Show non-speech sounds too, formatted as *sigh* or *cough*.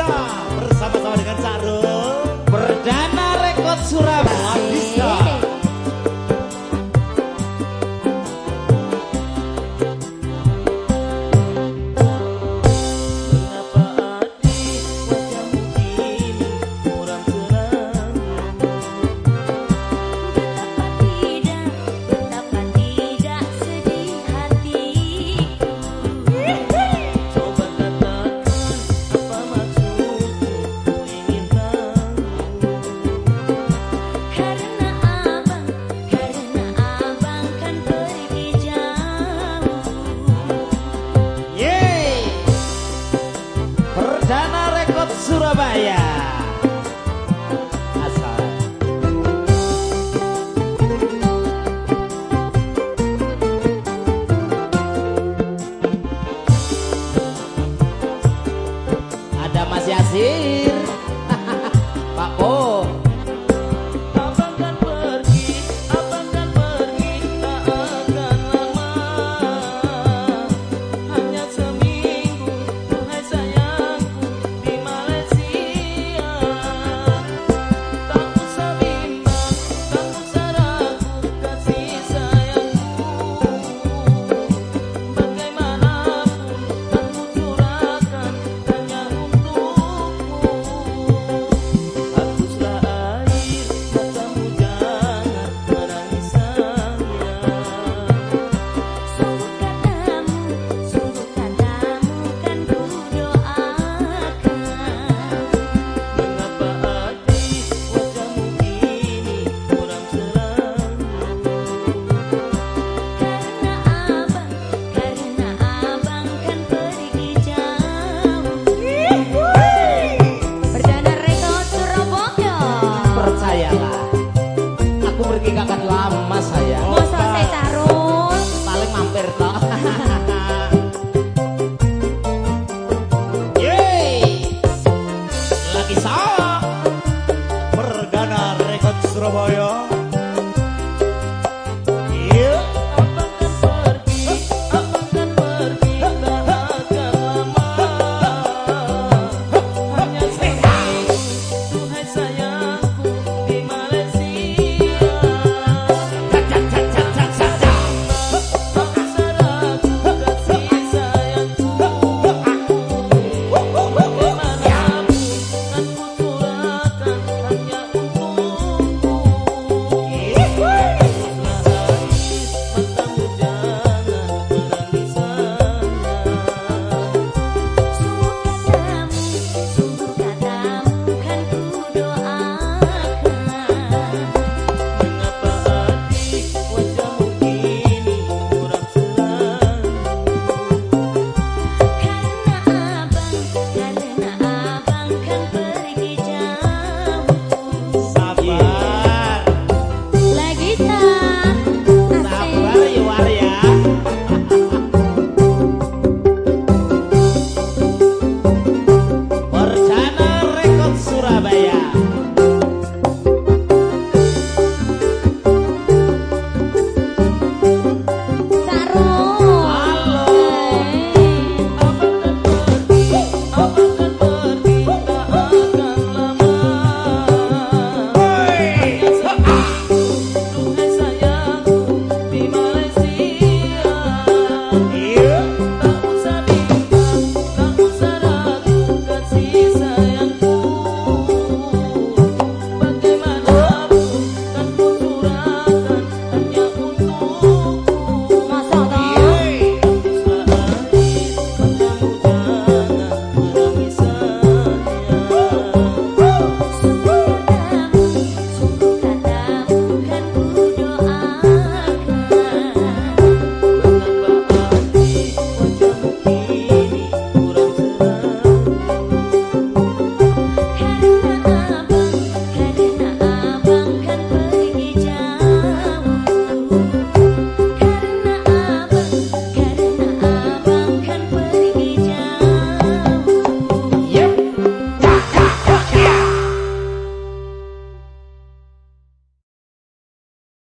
Bersama-sama dengan Cak Perdana Rekod Surabaya. Mas Yasir *laughs* Pak Po